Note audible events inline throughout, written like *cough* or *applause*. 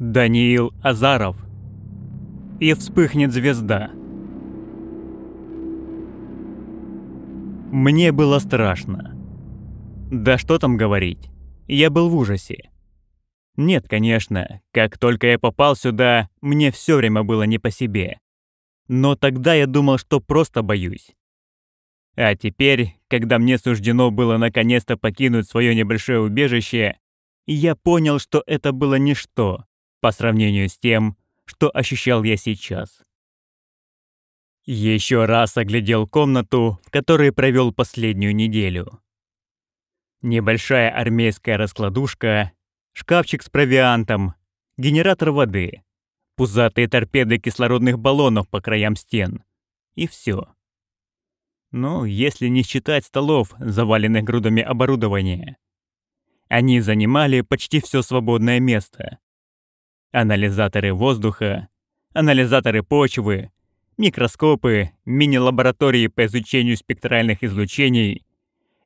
Даниил Азаров. И вспыхнет звезда. Мне было страшно. Да что там говорить, я был в ужасе. Нет, конечно, как только я попал сюда, мне все время было не по себе. Но тогда я думал, что просто боюсь. А теперь, когда мне суждено было наконец-то покинуть свое небольшое убежище, я понял, что это было ничто по сравнению с тем, что ощущал я сейчас. Еще раз оглядел комнату, в которой провел последнюю неделю. Небольшая армейская раскладушка, шкафчик с провиантом, генератор воды, пузатые торпеды кислородных баллонов по краям стен. И все. Ну, если не считать столов, заваленных грудами оборудования. Они занимали почти все свободное место. Анализаторы воздуха, анализаторы почвы, микроскопы, мини-лаборатории по изучению спектральных излучений,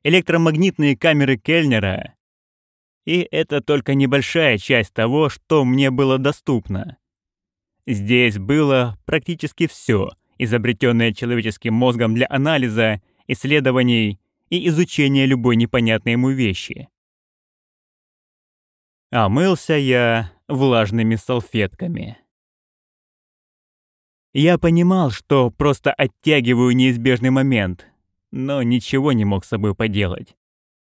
электромагнитные камеры Кельнера. И это только небольшая часть того, что мне было доступно. Здесь было практически все, изобретенное человеческим мозгом для анализа, исследований и изучения любой непонятной ему вещи. А мылся я влажными салфетками. Я понимал, что просто оттягиваю неизбежный момент, но ничего не мог с собой поделать.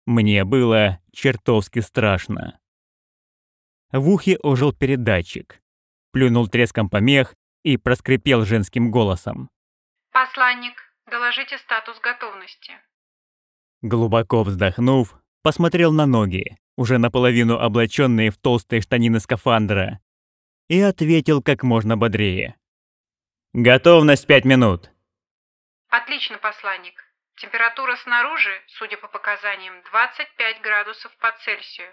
Мне было чертовски страшно. В ухе ожил передатчик. Плюнул треском помех и проскрипел женским голосом. «Посланник, доложите статус готовности». Глубоко вздохнув, посмотрел на ноги, уже наполовину облаченные в толстые штанины скафандра, и ответил как можно бодрее. «Готовность пять минут». «Отлично, посланник. Температура снаружи, судя по показаниям, 25 градусов по Цельсию.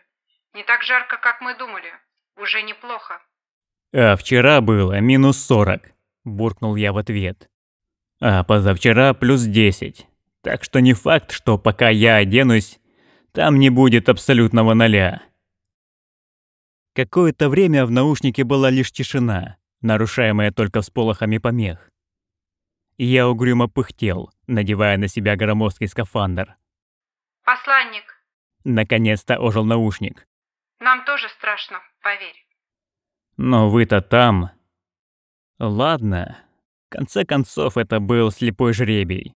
Не так жарко, как мы думали. Уже неплохо». «А вчера было минус сорок», – буркнул я в ответ. «А позавчера плюс десять. Так что не факт, что пока я оденусь, там не будет абсолютного ноля». Какое-то время в наушнике была лишь тишина, нарушаемая только всполохами помех. Я угрюмо пыхтел, надевая на себя громоздкий скафандр. «Посланник!» Наконец-то ожил наушник. «Нам тоже страшно, поверь». Но вы-то там. Ладно. В конце концов, это был слепой жребий.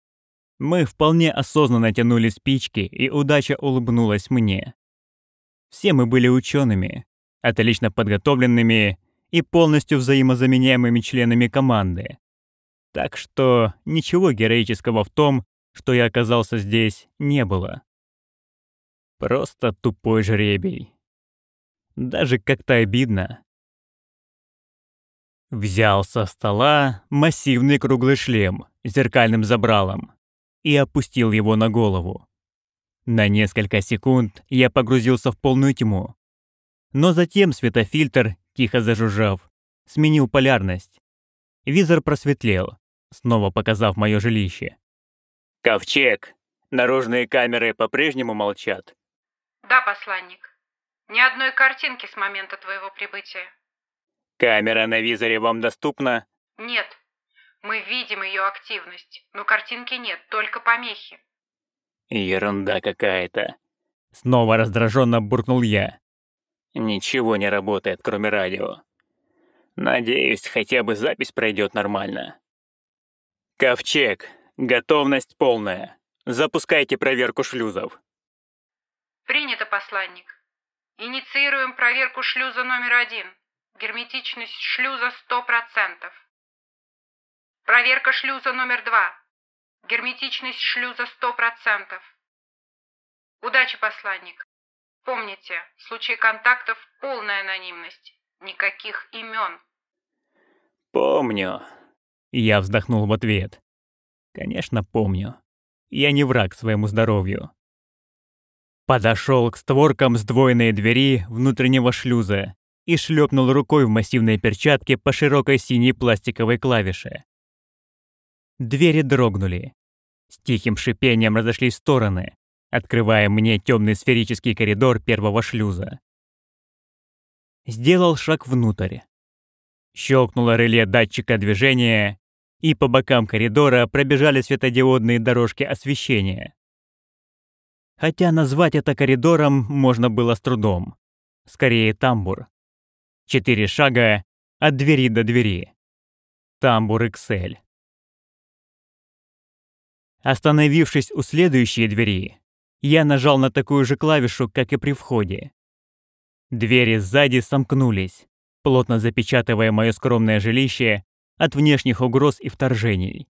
Мы вполне осознанно тянули спички, и удача улыбнулась мне. Все мы были учеными, отлично подготовленными и полностью взаимозаменяемыми членами команды. Так что ничего героического в том, что я оказался здесь, не было. Просто тупой жребий. Даже как-то обидно. Взял со стола массивный круглый шлем с зеркальным забралом и опустил его на голову. На несколько секунд я погрузился в полную тьму. Но затем светофильтр, тихо зажужжав, сменил полярность. Визор просветлел, снова показав мое жилище. «Ковчег! Наружные камеры по-прежнему молчат?» «Да, посланник. Ни одной картинки с момента твоего прибытия». Камера на визоре вам доступна? Нет. Мы видим ее активность, но картинки нет, только помехи. Ерунда какая-то. Снова раздраженно буркнул я. Ничего не работает, кроме радио. Надеюсь, хотя бы запись пройдет нормально. Ковчег, готовность полная. Запускайте проверку шлюзов. Принято, посланник. Инициируем проверку шлюза номер один. Герметичность шлюза 100%. Проверка шлюза номер два. Герметичность шлюза 100%. Удачи, посланник. Помните, в случае контактов полная анонимность. Никаких имен. Помню. Я вздохнул в ответ. Конечно, помню. Я не враг своему здоровью. Подошел к створкам сдвоенной двери внутреннего шлюза и шлепнул рукой в массивной перчатке по широкой синей пластиковой клавише. Двери дрогнули. С тихим шипением разошлись стороны, открывая мне темный сферический коридор первого шлюза. сделал шаг внутрь. Щелкнуло реле датчика движения, и по бокам коридора пробежали светодиодные дорожки освещения. Хотя назвать это коридором можно было с трудом. Скорее тамбур. Четыре шага от двери до двери. Тамбур Excel. Остановившись у следующей двери, я нажал на такую же клавишу, как и при входе. Двери сзади сомкнулись, плотно запечатывая мое скромное жилище от внешних угроз и вторжений.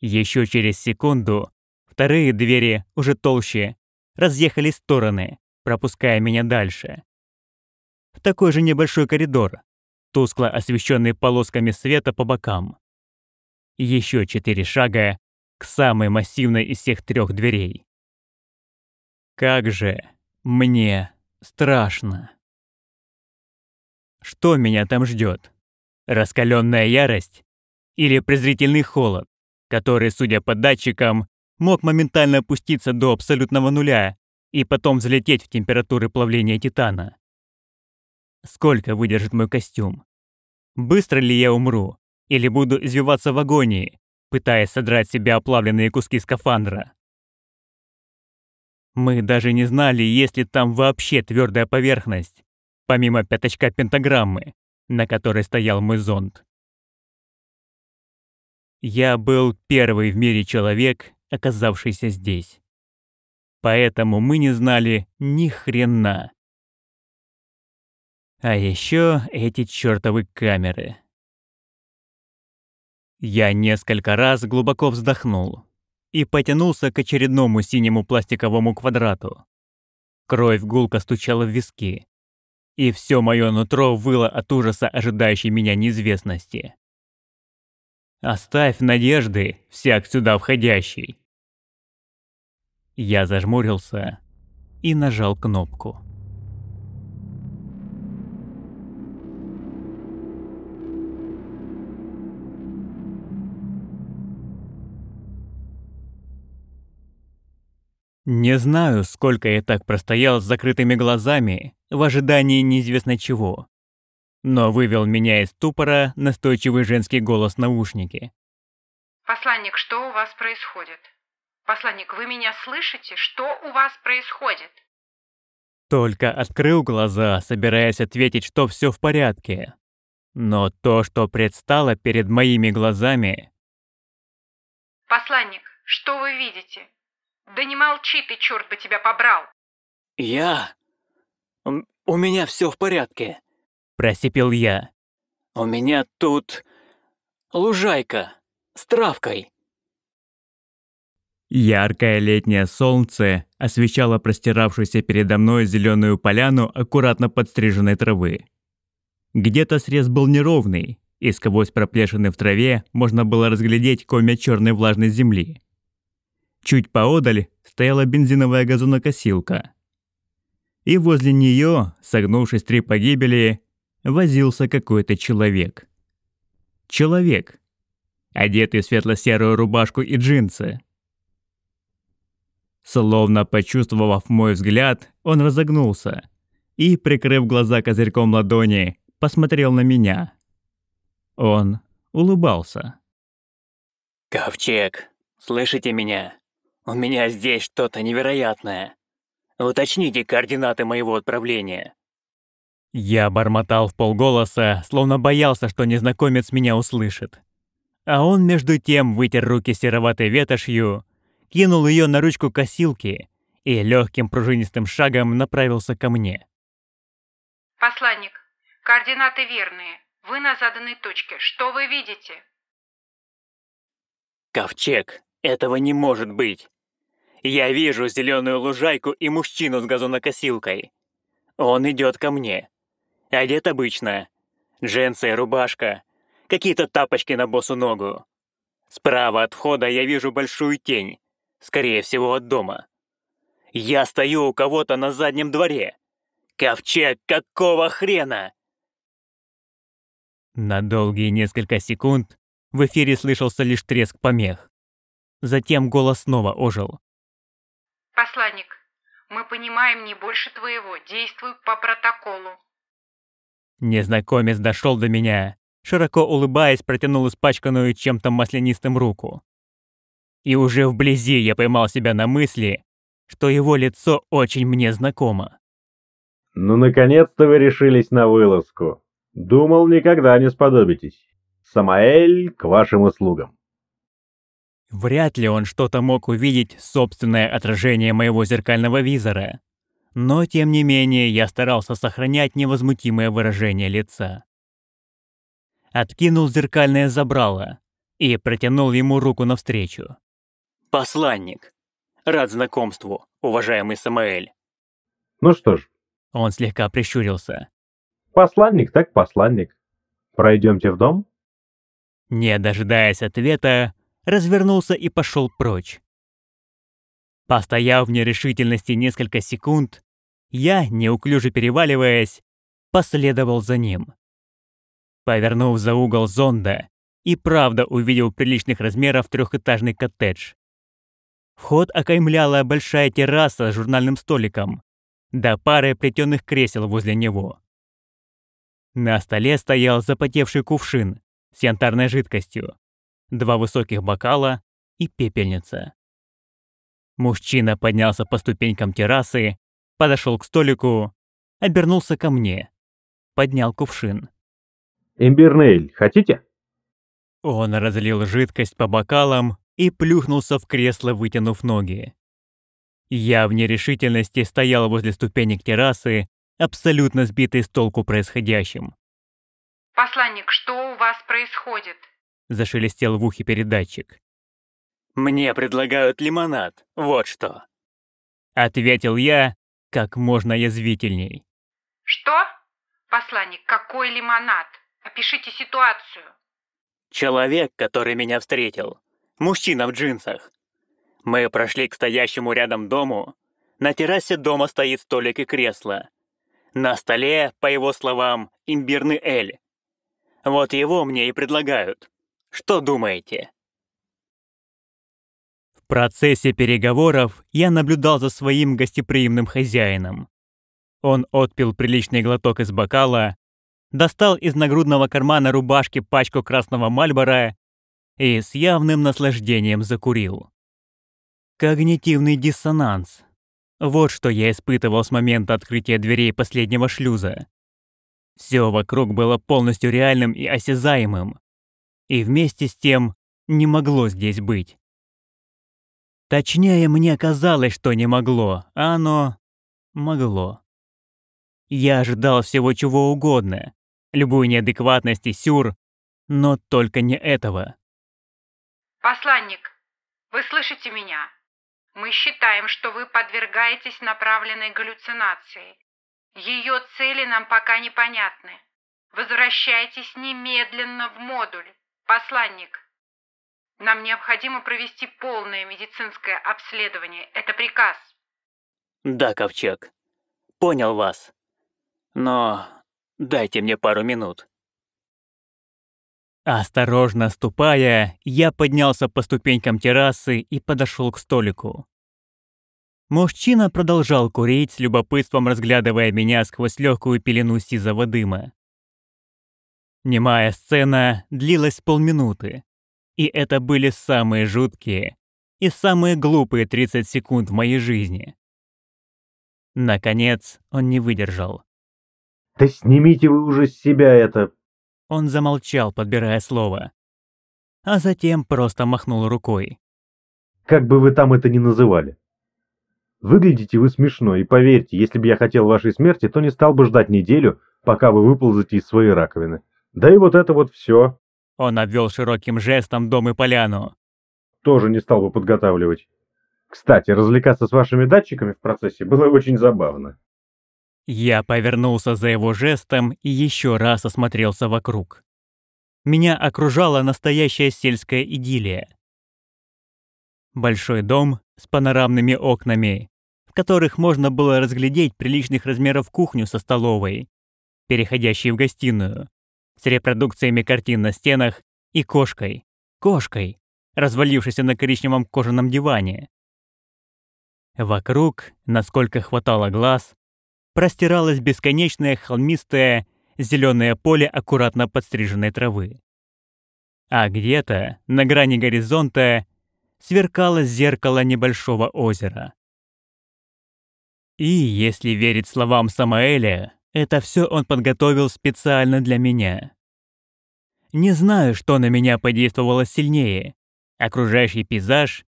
Еще через секунду вторые двери, уже толще, разъехались в стороны, пропуская меня дальше. В такой же небольшой коридор, тускло освещенный полосками света по бокам. Еще четыре шага к самой массивной из всех трех дверей. Как же мне страшно. Что меня там ждет? Раскаленная ярость или презрительный холод, который, судя по датчикам, мог моментально опуститься до абсолютного нуля и потом взлететь в температуры плавления титана? Сколько выдержит мой костюм? Быстро ли я умру? Или буду извиваться в агонии, пытаясь содрать с себя оплавленные куски скафандра? Мы даже не знали, есть ли там вообще твердая поверхность, помимо пятачка пентаграммы, на которой стоял мой зонд. Я был первый в мире человек, оказавшийся здесь. Поэтому мы не знали ни хрена. А еще эти чертовы камеры. Я несколько раз глубоко вздохнул и потянулся к очередному синему пластиковому квадрату. Кровь гулко стучала в виски, и все мое нутро выло от ужаса ожидающей меня неизвестности. «Оставь надежды, всяк сюда входящий!» Я зажмурился и нажал кнопку. Не знаю, сколько я так простоял с закрытыми глазами в ожидании неизвестно чего. Но вывел меня из ступора настойчивый женский голос в наушнике. «Посланник, что у вас происходит? Посланник, вы меня слышите? Что у вас происходит?» Только открыл глаза, собираясь ответить, что все в порядке. Но то, что предстало перед моими глазами... «Посланник, что вы видите? Да не молчи ты, черт бы тебя побрал!» «Я? У меня все в порядке», — просипел я. «У меня тут лужайка с травкой». Яркое летнее солнце освещало простиравшуюся передо мной зеленую поляну аккуратно подстриженной травы. Где-то срез был неровный, и сквозь проплешины в траве можно было разглядеть комья черной влажной земли. Чуть поодаль стояла бензиновая газонокосилка. И возле нее, согнувшись три погибели, возился какой-то человек. Человек, одетый в светло-серую рубашку и джинсы. Словно почувствовав мой взгляд, он разогнулся и, прикрыв глаза козырьком ладони, посмотрел на меня. Он улыбался. «Ковчег, слышите меня?» У меня здесь что-то невероятное. Уточните координаты моего отправления». Я бормотал в полголоса, словно боялся, что незнакомец меня услышит. А он между тем вытер руки сероватой ветошью, кинул ее на ручку косилки и легким пружинистым шагом направился ко мне. «Посланник, координаты верные. Вы на заданной точке. Что вы видите?» «Ковчег, этого не может быть. Я вижу зеленую лужайку и мужчину с газонокосилкой. Он идет ко мне. Одет обычно. Джинсы, рубашка, какие-то тапочки на босу ногу. Справа от входа я вижу большую тень, скорее всего, от дома. Я стою у кого-то на заднем дворе. Ковчег, какого хрена? На долгие несколько секунд в эфире слышался лишь треск помех. Затем голос снова ожил. «Посланник, мы понимаем не больше твоего. Действуй по протоколу». Незнакомец дошел до меня, широко улыбаясь, протянул испачканную чем-то маслянистым руку. И уже вблизи я поймал себя на мысли, что его лицо очень мне знакомо. «Ну, наконец-то вы решились на вылазку. Думал, никогда не сподобитесь. Самаэль, к вашим услугам». Вряд ли он что-то мог увидеть собственное отражение моего зеркального визора. Но, тем не менее, я старался сохранять невозмутимое выражение лица. Откинул зеркальное забрало и протянул ему руку навстречу. «Посланник. Рад знакомству, уважаемый Самаэль». Ну что ж. Он слегка прищурился. Посланник так посланник. Пройдемте в дом? Не дожидаясь ответа, развернулся и пошел прочь. Постояв в нерешительности несколько секунд, я, неуклюже переваливаясь, последовал за ним. Повернув за угол зонда, и правда увидел приличных размеров трехэтажный коттедж. Вход окаймляла большая терраса с журнальным столиком, да пары плетеных кресел возле него. На столе стоял запотевший кувшин с янтарной жидкостью, два высоких бокала и пепельница. Мужчина поднялся по ступенькам террасы, подошел к столику, обернулся ко мне, поднял кувшин. «Имбирнейль, хотите?» Он разлил жидкость по бокалам и плюхнулся в кресло, вытянув ноги. Я в нерешительности стоял возле ступенек террасы, абсолютно сбитый с толку происходящим. «Посланник, что у вас происходит?» Зашелестел в ухе передатчик. «Мне предлагают лимонад, вот что!» Ответил я как можно язвительней. «Что? Посланник, какой лимонад? Опишите ситуацию». Человек, который меня встретил. Мужчина в джинсах. Мы прошли к стоящему рядом дому. На террасе дома стоит столик и кресло. На столе, по его словам, имбирный эль. Вот его мне и предлагают. Что думаете? В процессе переговоров я наблюдал за своим гостеприимным хозяином. Он отпил приличный глоток из бокала, достал из нагрудного кармана рубашки пачку красного мальбора и с явным наслаждением закурил. Когнитивный диссонанс. Вот что я испытывал с момента открытия дверей последнего шлюза. Все вокруг было полностью реальным и осязаемым. И вместе с тем не могло здесь быть. Точнее, мне казалось, что не могло, а оно могло. Я ожидал всего чего угодно, любую неадекватность и сюр, но только не этого. «Посланник, вы слышите меня?» Мы считаем, что вы подвергаетесь направленной галлюцинации. Ее цели нам пока непонятны. Возвращайтесь немедленно в модуль. Посланник. Нам необходимо провести полное медицинское обследование. Это приказ. Да, Ковчег. Понял вас. Но дайте мне пару минут. Осторожно ступая, я поднялся по ступенькам террасы и подошел к столику. Мужчина продолжал курить, с любопытством разглядывая меня сквозь легкую пелену сизого дыма. Немая сцена длилась полминуты, и это были самые жуткие и самые глупые 30 секунд в моей жизни. Наконец, он не выдержал. «Да снимите вы уже с себя это он замолчал, подбирая слово. А затем просто махнул рукой. «Как бы вы там это ни называли. Выглядите вы смешно, и поверьте, если бы я хотел вашей смерти, то не стал бы ждать неделю, пока вы выползете из своей раковины. Да и вот это вот все. Он обвел широким жестом дом и поляну. Тоже не стал бы подготавливать. Кстати, развлекаться с вашими датчиками в процессе было очень забавно. Я повернулся за его жестом и еще раз осмотрелся вокруг. Меня окружала настоящая сельская идиллия. Большой дом с панорамными окнами, в которых можно было разглядеть приличных размеров кухню со столовой, переходящей в гостиную, с репродукциями картин на стенах и кошкой, кошкой, развалившейся на коричневом кожаном диване. Вокруг, насколько хватало глаз, простиралась бесконечная холмистая зеленое поле аккуратно подстриженной травы. А где-то, на грани горизонта, сверкало зеркало небольшого озера. И, если верить словам Самаэля, это все он подготовил специально для меня. Не знаю, что на меня подействовало сильнее — окружающий пейзаж,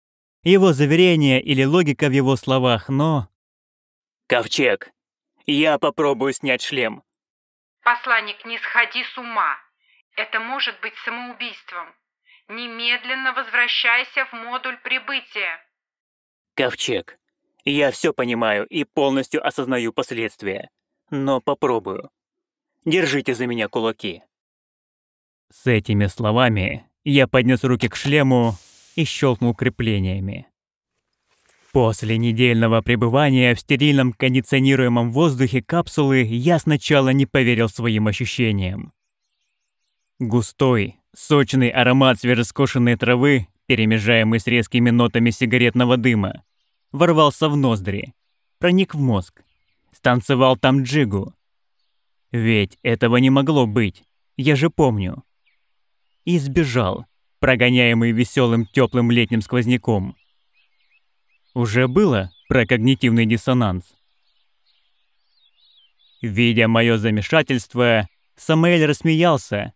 его заверение или логика в его словах, но... «Ковчег, я попробую снять шлем». Посланник, не сходи с ума. Это может быть самоубийством. Немедленно возвращайся в модуль прибытия. Ковчег, я все понимаю и полностью осознаю последствия, но попробую. Держите за меня кулаки. С этими словами я поднес руки к шлему и щелкнул креплениями. После недельного пребывания в стерильном кондиционируемом воздухе капсулы я сначала не поверил своим ощущениям. Густой, сочный аромат свежескошенной травы, перемежаемый с резкими нотами сигаретного дыма, ворвался в ноздри, проник в мозг, станцевал там джигу. Ведь этого не могло быть, я же помню и сбежал, прогоняемый веселым теплым летним сквозняком. Уже было про когнитивный диссонанс. Видя мое замешательство, Самуэль рассмеялся,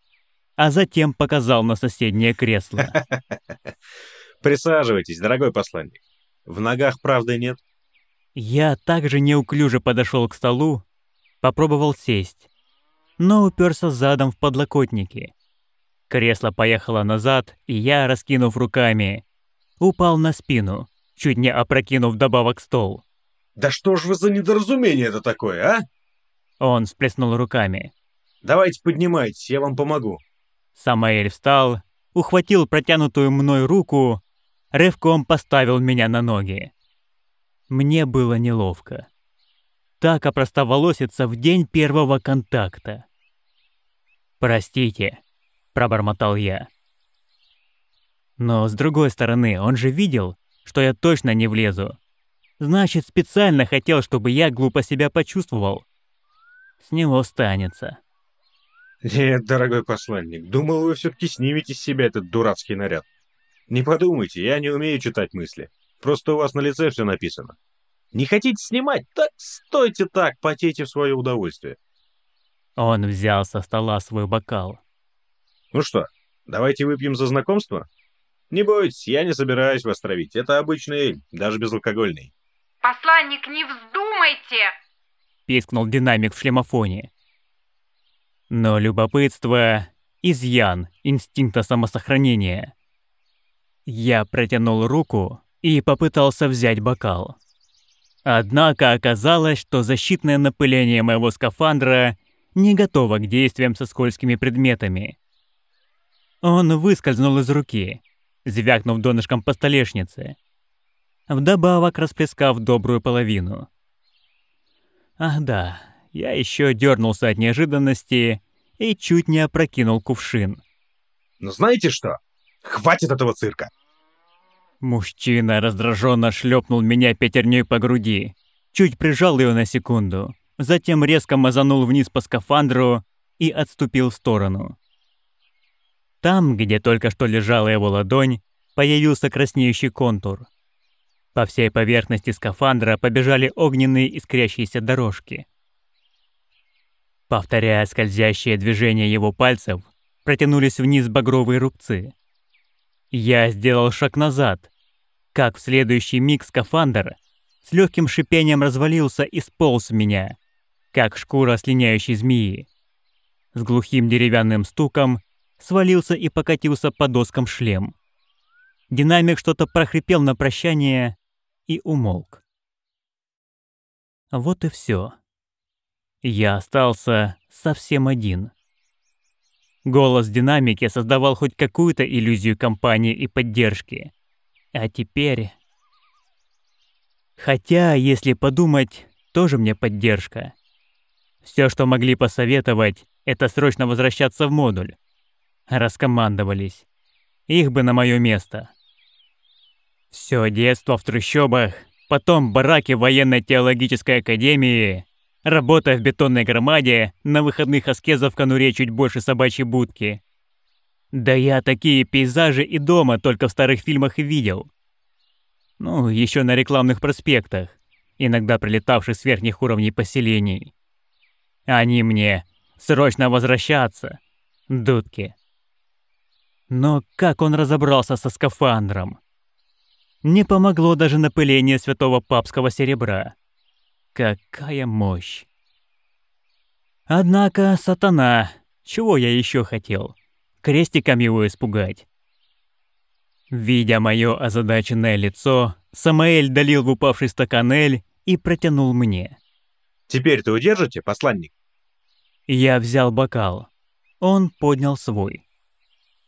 а затем показал на соседнее кресло. *laughs* Присаживайтесь, дорогой посланник. В ногах правды нет. Я также неуклюже подошел к столу, попробовал сесть, но уперся задом в подлокотники. Кресло поехало назад, и я, раскинув руками, упал на спину, чуть не опрокинув добавок стол. «Да что ж вы за недоразумение это такое, а?» Он всплеснул руками. «Давайте поднимайтесь, я вам помогу». Самаэль встал, ухватил протянутую мной руку, рывком поставил меня на ноги. Мне было неловко. Так опростоволоситься в день первого контакта. «Простите», — пробормотал я. Но с другой стороны, он же видел, что я точно не влезу. Значит, специально хотел, чтобы я глупо себя почувствовал. С него станется. Нет, дорогой посланник, думал, вы все-таки снимете с себя этот дурацкий наряд. Не подумайте, я не умею читать мысли. Просто у вас на лице все написано. Не хотите снимать? Так стойте так, потейте в свое удовольствие. Он взял со стола свой бокал. Ну что, давайте выпьем за знакомство? Не бойтесь, я не собираюсь вас травить. Это обычный эль, даже безалкогольный. Посланник, не вздумайте! Пискнул динамик в шлемофоне. Но любопытство — изъян инстинкта самосохранения. Я протянул руку и попытался взять бокал. Однако оказалось, что защитное напыление моего скафандра не готово к действиям со скользкими предметами. Он выскользнул из руки, звякнув донышком по столешнице, вдобавок расплескав добрую половину. Ах да, я еще дернулся от неожиданности и чуть не опрокинул кувшин. Ну знаете что? Хватит этого цирка! Мужчина раздраженно шлепнул меня пятерней по груди, чуть прижал ее на секунду, затем резко мазанул вниз по скафандру и отступил в сторону. Там, где только что лежала его ладонь, появился краснеющий контур. По всей поверхности скафандра побежали огненные искрящиеся дорожки. Повторяя скользящее движение его пальцев, протянулись вниз багровые рубцы. Я сделал шаг назад, как в следующий миг скафандр с легким шипением развалился и сполз меня, как шкура слиняющей змеи. С глухим деревянным стуком свалился и покатился по доскам шлем. Динамик что-то прохрипел на прощание и умолк. Вот и все. Я остался совсем один. Голос динамики создавал хоть какую-то иллюзию компании и поддержки. А теперь... Хотя, если подумать, тоже мне поддержка. Все, что могли посоветовать, это срочно возвращаться в модуль раскомандовались. Их бы на мое место. Все детство в трущобах, потом бараки военно-теологической академии, Работая в бетонной громаде, на выходных аскезов в конуре чуть больше собачьей будки. Да я такие пейзажи и дома только в старых фильмах и видел. Ну, еще на рекламных проспектах, иногда прилетавших с верхних уровней поселений. Они мне срочно возвращаться, дудки. Но как он разобрался со скафандром? Не помогло даже напыление святого папского серебра. Какая мощь! Однако, сатана, чего я еще хотел? Крестиком его испугать. Видя мое озадаченное лицо, Самаэль долил в упавший стакан Эль и протянул мне. «Теперь ты удержите, посланник?» Я взял бокал. Он поднял свой.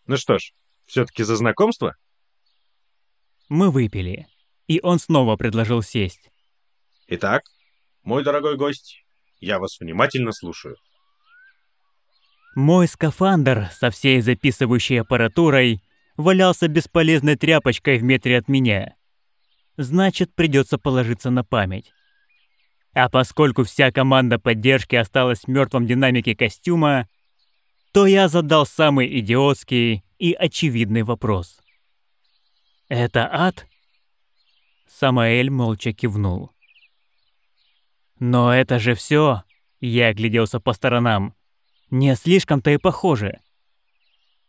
«Ну что ж, все-таки за знакомство?» Мы выпили, и он снова предложил сесть. «Итак, мой дорогой гость, я вас внимательно слушаю». Мой скафандр со всей записывающей аппаратурой валялся бесполезной тряпочкой в метре от меня. Значит, придется положиться на память. А поскольку вся команда поддержки осталась в мертвом динамике костюма, то я задал самый идиотский и очевидный вопрос. «Это ад?» Самаэль молча кивнул. «Но это же все. Я огляделся по сторонам. Не слишком-то и похоже.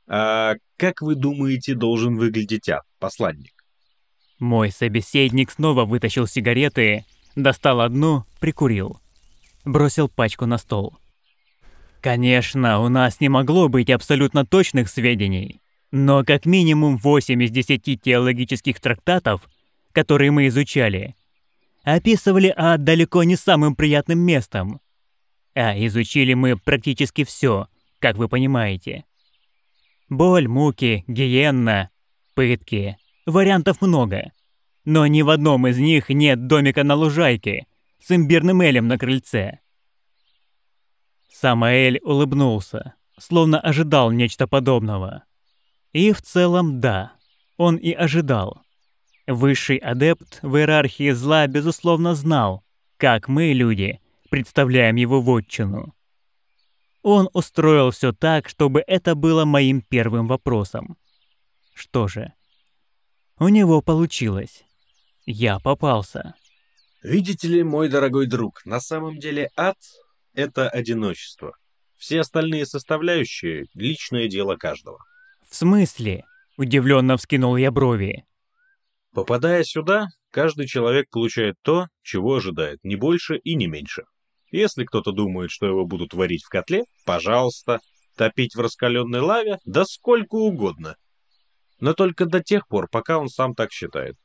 «А как вы думаете, должен выглядеть ад, посланник?» Мой собеседник снова вытащил сигареты, достал одну, прикурил. Бросил пачку на стол. Конечно, у нас не могло быть абсолютно точных сведений, но как минимум 8 из 10 теологических трактатов, которые мы изучали, описывали ад далеко не самым приятным местом. А изучили мы практически все, как вы понимаете. Боль, муки, гиенна, пытки. Вариантов много. Но ни в одном из них нет домика на лужайке с имбирным элем на крыльце. Самаэль улыбнулся, словно ожидал нечто подобного. И в целом да, он и ожидал. Высший адепт в иерархии зла безусловно знал, как мы, люди, представляем его вотчину. Он устроил все так, чтобы это было моим первым вопросом. Что же, у него получилось. Я попался. Видите ли, мой дорогой друг, на самом деле ад — это одиночество. Все остальные составляющие — личное дело каждого. В смысле? Удивленно вскинул я брови. Попадая сюда, каждый человек получает то, чего ожидает, не больше и не меньше. Если кто-то думает, что его будут варить в котле, пожалуйста, топить в раскаленной лаве, да сколько угодно. Но только до тех пор, пока он сам так считает.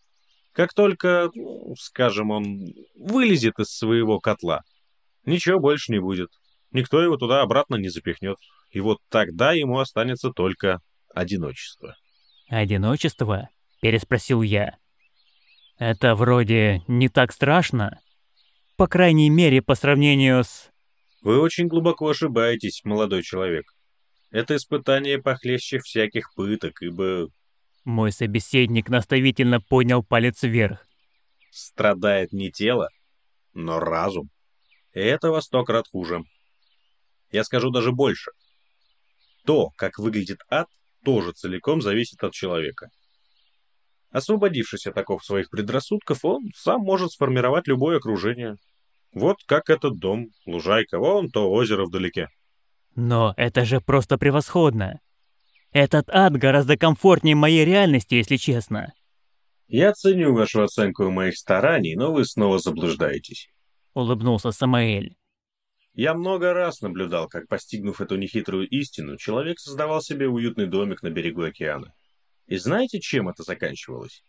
Как только, ну, скажем, он вылезет из своего котла, ничего больше не будет. Никто его туда обратно не запихнет. И вот тогда ему останется только одиночество. «Одиночество?» — переспросил я. «Это вроде не так страшно?» По крайней мере, по сравнению с... Вы очень глубоко ошибаетесь, молодой человек. Это испытание похлеще всяких пыток, ибо... Мой собеседник наставительно поднял палец вверх. Страдает не тело, но разум. И это во сто крат хуже. Я скажу даже больше. То, как выглядит ад, тоже целиком зависит от человека. Освободившись от таких своих предрассудков, он сам может сформировать любое окружение. Вот как этот дом, лужайка, вон то озеро вдалеке. Но это же просто превосходно. Этот ад гораздо комфортнее моей реальности, если честно. Я ценю вашу оценку моих стараний, но вы снова заблуждаетесь. Улыбнулся Самаэль. Я много раз наблюдал, как, постигнув эту нехитрую истину, человек создавал себе уютный домик на берегу океана. И знаете, чем это заканчивалось?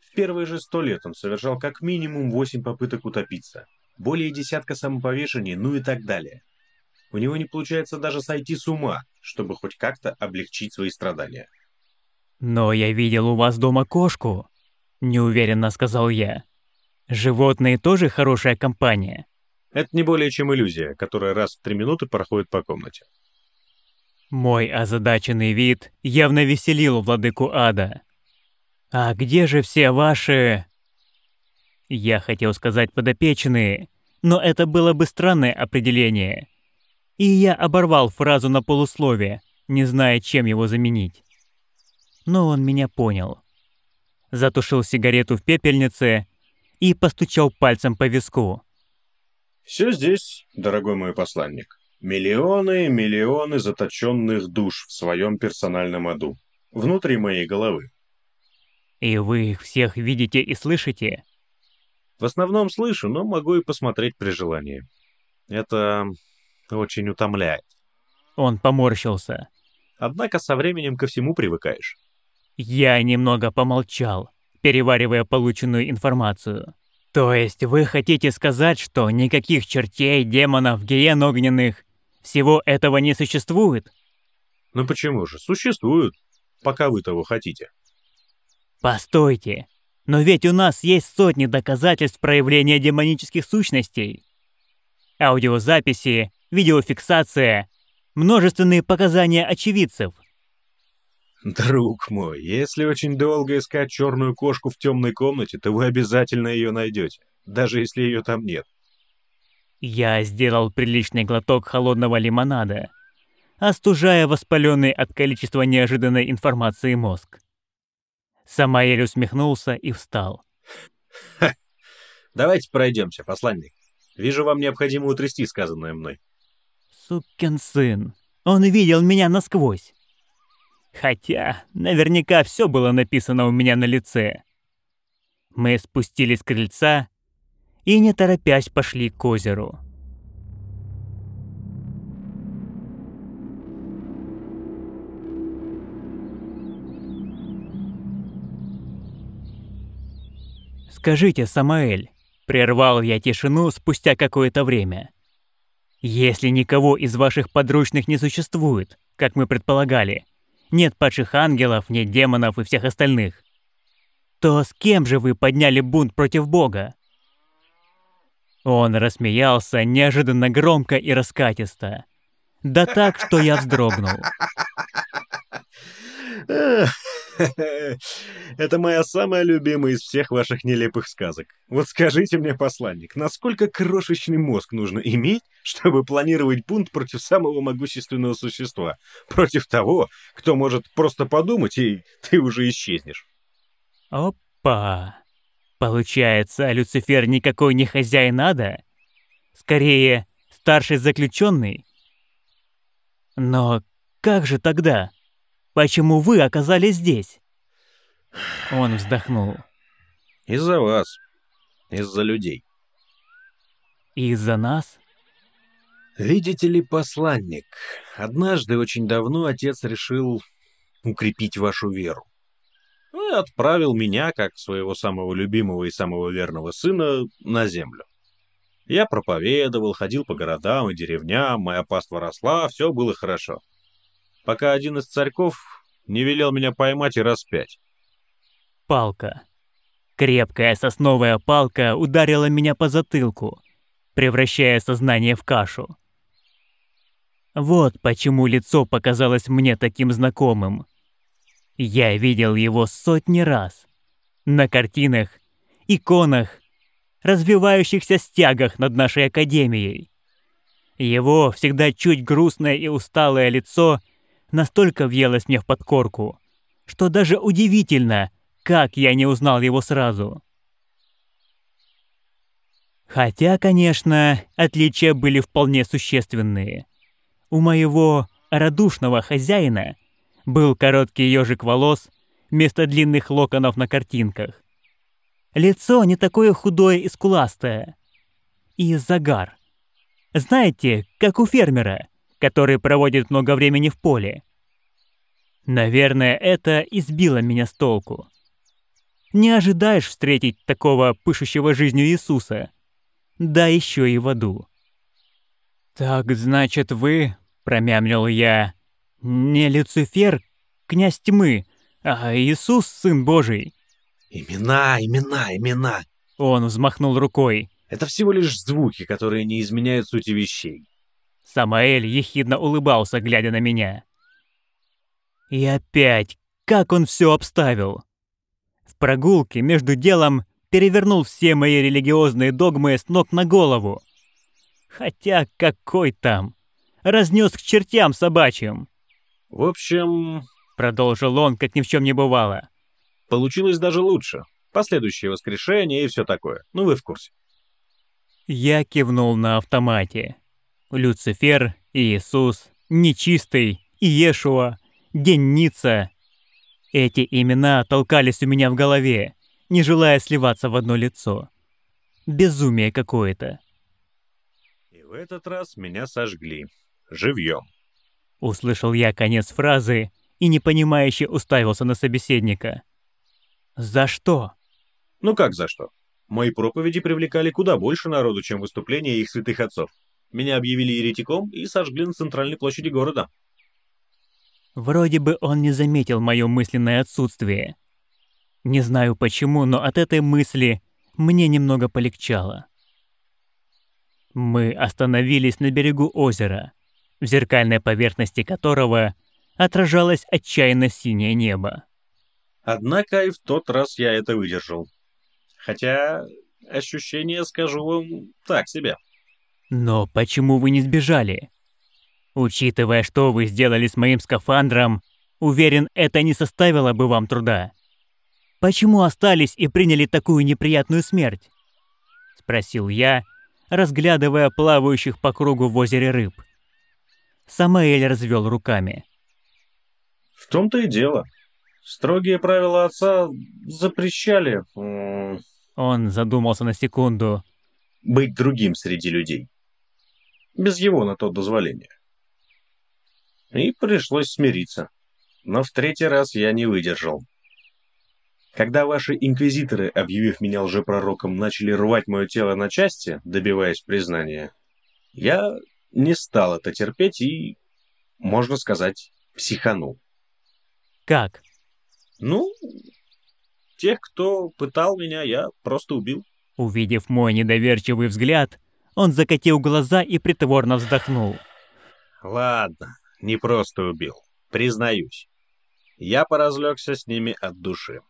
В первые же сто лет он совершал как минимум восемь попыток утопиться, более десятка самоповешений, ну и так далее. У него не получается даже сойти с ума, чтобы хоть как-то облегчить свои страдания. «Но я видел у вас дома кошку», — неуверенно сказал я. «Животные тоже хорошая компания». Это не более чем иллюзия, которая раз в три минуты проходит по комнате. Мой озадаченный вид явно веселил владыку ада. «А где же все ваши...» Я хотел сказать подопечные, Но это было бы странное определение. И я оборвал фразу на полусловие, не зная, чем его заменить. Но он меня понял. Затушил сигарету в пепельнице и постучал пальцем по виску. «Все здесь, дорогой мой посланник. Миллионы и миллионы заточенных душ в своем персональном аду. Внутри моей головы. И вы их всех видите и слышите? В основном слышу, но могу и посмотреть при желании. Это очень утомляет. Он поморщился. Однако со временем ко всему привыкаешь. Я немного помолчал, переваривая полученную информацию. То есть вы хотите сказать, что никаких чертей, демонов, гиен огненных, всего этого не существует? Ну почему же? Существуют, пока вы того хотите. Постойте, но ведь у нас есть сотни доказательств проявления демонических сущностей. Аудиозаписи, видеофиксация, множественные показания очевидцев. Друг мой, если очень долго искать черную кошку в темной комнате, то вы обязательно ее найдете, даже если ее там нет. Я сделал приличный глоток холодного лимонада, остужая воспаленный от количества неожиданной информации мозг. Самаэль усмехнулся и встал. Ха. Давайте пройдемся, посланник. Вижу, вам необходимо утрясти сказанное мной. Сукин сын. Он видел меня насквозь. Хотя, наверняка все было написано у меня на лице. Мы спустились с крыльца и, не торопясь, пошли к озеру. «Скажите, Самаэль», — прервал я тишину спустя какое-то время, «если никого из ваших подручных не существует, как мы предполагали, нет падших ангелов, нет демонов и всех остальных, то с кем же вы подняли бунт против Бога?» Он рассмеялся неожиданно громко и раскатисто. Да так, что я вздрогнул. *laughs* Это моя самая любимая из всех ваших нелепых сказок. Вот скажите мне, посланник, насколько крошечный мозг нужно иметь, чтобы планировать бунт против самого могущественного существа? Против того, кто может просто подумать, и ты уже исчезнешь. Опа! Получается, Люцифер никакой не хозяин ада? Скорее, старший заключенный? Но как же тогда? Почему вы оказались здесь?» Он вздохнул. «Из-за вас. Из-за людей». «Из-за нас?» «Видите ли, посланник, однажды очень давно отец решил укрепить вашу веру. Отправил меня, как своего самого любимого и самого верного сына, на землю. Я проповедовал, ходил по городам и деревням, моя паства росла, все было хорошо пока один из царьков не велел меня поймать и распять. Палка. Крепкая сосновая палка ударила меня по затылку, превращая сознание в кашу. Вот почему лицо показалось мне таким знакомым. Я видел его сотни раз. На картинах, иконах, развивающихся стягах над нашей академией. Его всегда чуть грустное и усталое лицо — настолько въелось мне в подкорку, что даже удивительно, как я не узнал его сразу. Хотя, конечно, отличия были вполне существенные. У моего радушного хозяина был короткий ежик волос вместо длинных локонов на картинках. Лицо не такое худое и скуластое. И загар. Знаете, как у фермера, который проводит много времени в поле. Наверное, это избило меня с толку. Не ожидаешь встретить такого пышущего жизнью Иисуса, да еще и в аду. «Так, значит, вы, — промямлил я, — не Люцифер, князь тьмы, а Иисус, Сын Божий?» «Имена, имена, имена!» Он взмахнул рукой. «Это всего лишь звуки, которые не изменяют сути вещей. Самаэль ехидно улыбался, глядя на меня. И опять, как он все обставил. В прогулке между делом перевернул все мои религиозные догмы с ног на голову, Хотя какой там? Разнес к чертям собачьим. В общем, Продолжил он, как ни в чем не бывало. получилось даже лучше. Последующее воскрешение и все такое. Ну, вы в курсе. Я кивнул на автомате. Люцифер, Иисус, Нечистый, Иешуа, Денница. Эти имена толкались у меня в голове, не желая сливаться в одно лицо. Безумие какое-то. И в этот раз меня сожгли. Живьем. Услышал я конец фразы и непонимающе уставился на собеседника. «За что?» Ну как за что? Мои проповеди привлекали куда больше народу, чем выступления их святых отцов. Меня объявили еретиком и сожгли на центральной площади города. Вроде бы он не заметил мое мысленное отсутствие. Не знаю почему, но от этой мысли мне немного полегчало. Мы остановились на берегу озера, в зеркальной поверхности которого отражалось отчаянно синее небо. Однако и в тот раз я это выдержал. Хотя ощущение, скажу вам, так себе. Но почему вы не сбежали? Учитывая, что вы сделали с моим скафандром, уверен, это не составило бы вам труда. Почему остались и приняли такую неприятную смерть? Спросил я, разглядывая плавающих по кругу в озере рыб. Самаэль развел руками. В том-то и дело. Строгие правила отца запрещали Он задумался на секунду. быть другим среди людей. Без его на то дозволения. И пришлось смириться. Но в третий раз я не выдержал. Когда ваши инквизиторы, объявив меня лжепророком, начали рвать мое тело на части, добиваясь признания, я не стал это терпеть и, можно сказать, психанул. Как? Ну, тех, кто пытал меня, я просто убил. Увидев мой недоверчивый взгляд, он закатил глаза и притворно вздохнул. Ладно, не просто убил, признаюсь. Я поразлегся с ними от души.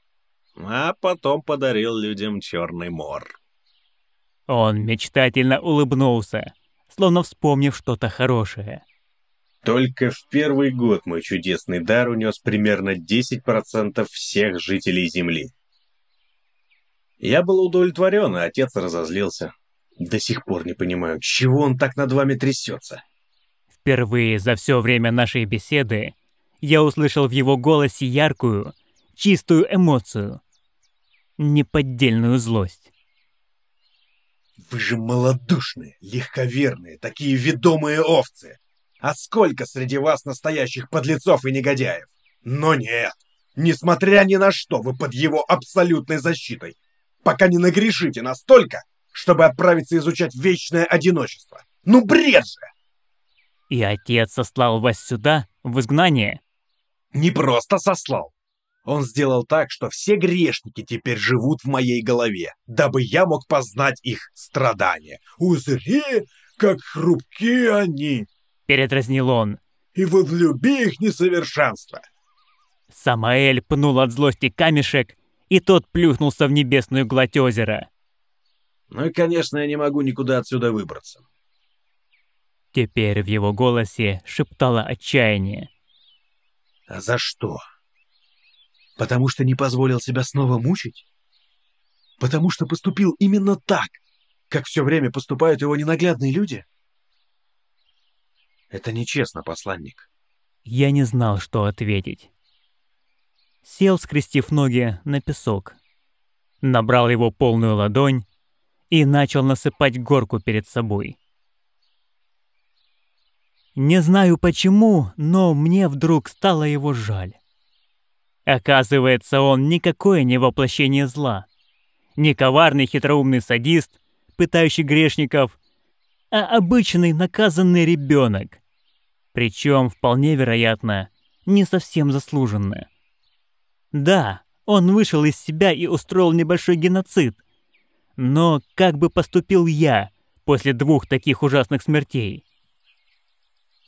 А потом подарил людям черный мор. Он мечтательно улыбнулся, словно вспомнив что-то хорошее. Только в первый год мой чудесный дар унес примерно 10% всех жителей Земли. Я был удовлетворен, а отец разозлился. До сих пор не понимаю, чего он так над вами трясется. Впервые за все время нашей беседы я услышал в его голосе яркую, чистую эмоцию. Неподдельную злость. Вы же малодушные, легковерные, такие ведомые овцы. А сколько среди вас настоящих подлецов и негодяев? Но нет, несмотря ни на что, вы под его абсолютной защитой. Пока не нагрешите настолько, чтобы отправиться изучать вечное одиночество. Ну бред же! И отец сослал вас сюда, в изгнание? Не просто сослал. Он сделал так, что все грешники теперь живут в моей голове, дабы я мог познать их страдания. Узри, как хрупки они, Передразнил он. и возлюби их несовершенство. Самаэль пнул от злости камешек, и тот плюхнулся в небесную гладь озера. Ну и, конечно, я не могу никуда отсюда выбраться. Теперь в его голосе шептало отчаяние. А за что? Потому что не позволил себя снова мучить? Потому что поступил именно так, как все время поступают его ненаглядные люди? Это нечестно, посланник. Я не знал, что ответить. Сел, скрестив ноги, на песок. Набрал его полную ладонь и начал насыпать горку перед собой. Не знаю почему, но мне вдруг стало его жаль. Оказывается, он никакое не воплощение зла. Не коварный хитроумный садист, пытающий грешников, а обычный наказанный ребенок. Причем, вполне вероятно, не совсем заслуженно. Да, он вышел из себя и устроил небольшой геноцид. Но как бы поступил я после двух таких ужасных смертей?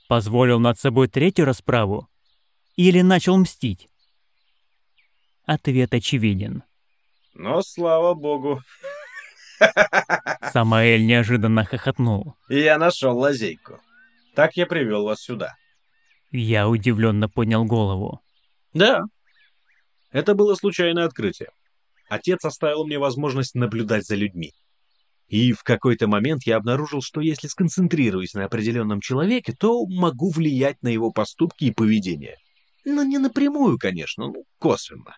Позволил над собой третью расправу? Или начал мстить? Ответ очевиден. Но, слава богу, Самаэль неожиданно хохотнул. Я нашел лазейку. Так я привел вас сюда. Я удивленно поднял голову. Да. Это было случайное открытие. Отец оставил мне возможность наблюдать за людьми. И в какой-то момент я обнаружил, что если сконцентрируюсь на определенном человеке, то могу влиять на его поступки и поведение. Но не напрямую, конечно, ну, косвенно.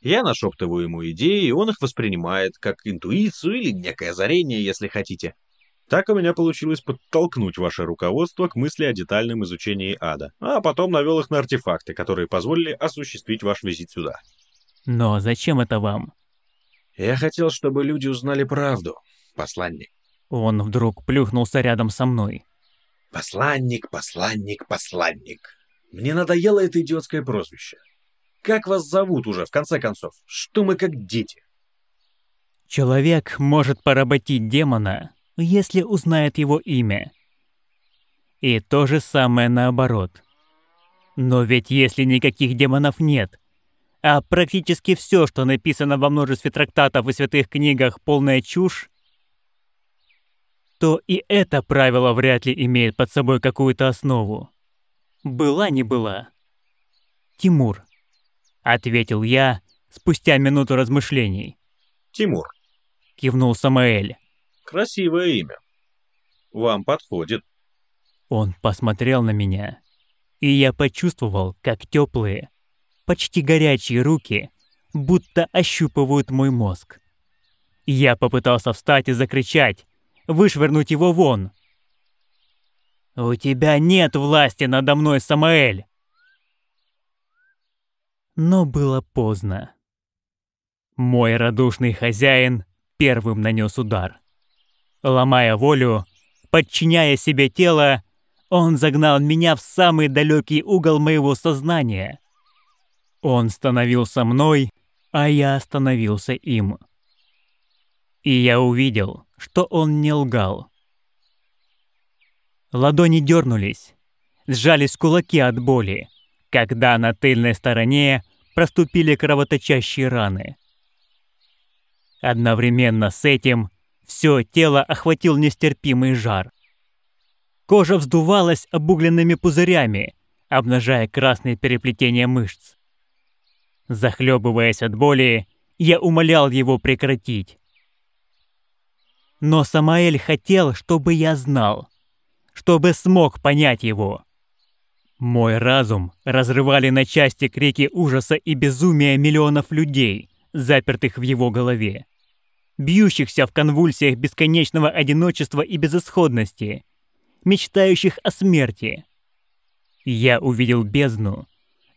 Я нашептываю ему идеи, и он их воспринимает как интуицию или некое озарение, если хотите. Так у меня получилось подтолкнуть ваше руководство к мысли о детальном изучении ада, а потом навел их на артефакты, которые позволили осуществить ваш визит сюда. Но зачем это вам? Я хотел, чтобы люди узнали правду, посланник. Он вдруг плюхнулся рядом со мной. Посланник, посланник, посланник. Мне надоело это идиотское прозвище. Как вас зовут уже, в конце концов? Что мы как дети? Человек может поработить демона, если узнает его имя. И то же самое наоборот. Но ведь если никаких демонов нет, а практически все, что написано во множестве трактатов и святых книгах, полная чушь, то и это правило вряд ли имеет под собой какую-то основу. Была не была. Тимур, ответил я спустя минуту размышлений. Тимур, кивнул Самаэль. Красивое имя. Вам подходит. Он посмотрел на меня, и я почувствовал, как теплые, почти горячие руки будто ощупывают мой мозг. Я попытался встать и закричать, вышвырнуть его вон. «У тебя нет власти надо мной, Самаэль!» Но было поздно. Мой радушный хозяин первым нанес удар. Ломая волю, подчиняя себе тело, он загнал меня в самый далекий угол моего сознания. Он становился мной, а я становился им. И я увидел, что он не лгал. Ладони дернулись, сжались кулаки от боли, когда на тыльной стороне проступили кровоточащие раны. Одновременно с этим все тело охватил нестерпимый жар. Кожа вздувалась обугленными пузырями, обнажая красные переплетения мышц. Захлебываясь от боли, я умолял его прекратить. Но Самаэль хотел, чтобы я знал, чтобы смог понять его. Мой разум разрывали на части крики ужаса и безумия миллионов людей, запертых в его голове, бьющихся в конвульсиях бесконечного одиночества и безысходности, мечтающих о смерти. Я увидел бездну,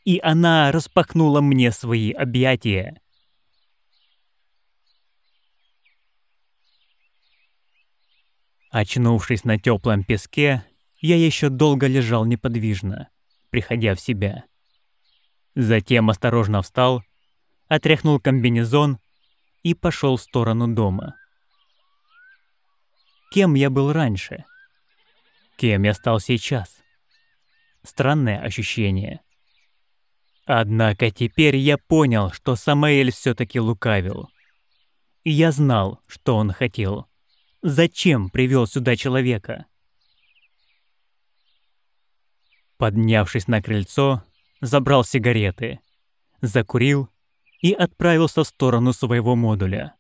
и она распахнула мне свои объятия. Очнувшись на теплом песке, я еще долго лежал неподвижно, приходя в себя. Затем осторожно встал, отряхнул комбинезон и пошел в сторону дома. Кем я был раньше? Кем я стал сейчас? Странное ощущение. Однако теперь я понял, что Самаэль все-таки лукавил. И я знал, что он хотел. Зачем привел сюда человека? Поднявшись на крыльцо, забрал сигареты, закурил и отправился в сторону своего модуля.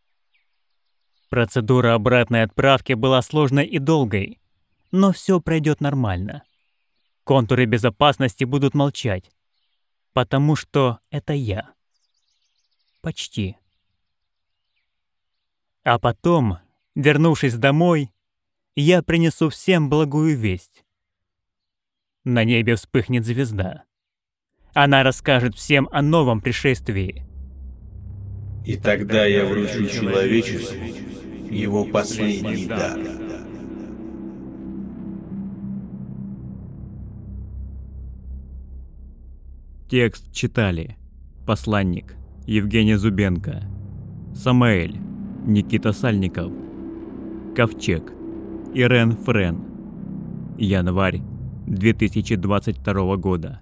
Процедура обратной отправки была сложной и долгой, но все пройдет нормально. Контуры безопасности будут молчать, Потому что это я. Почти. А потом, вернувшись домой, я принесу всем благую весть. На небе вспыхнет звезда. Она расскажет всем о новом пришествии. И тогда я вручу человечеству его последний дар. Текст читали Посланник Евгений Зубенко Самаэль Никита Сальников Ковчег Ирен Френ Январь 2022 года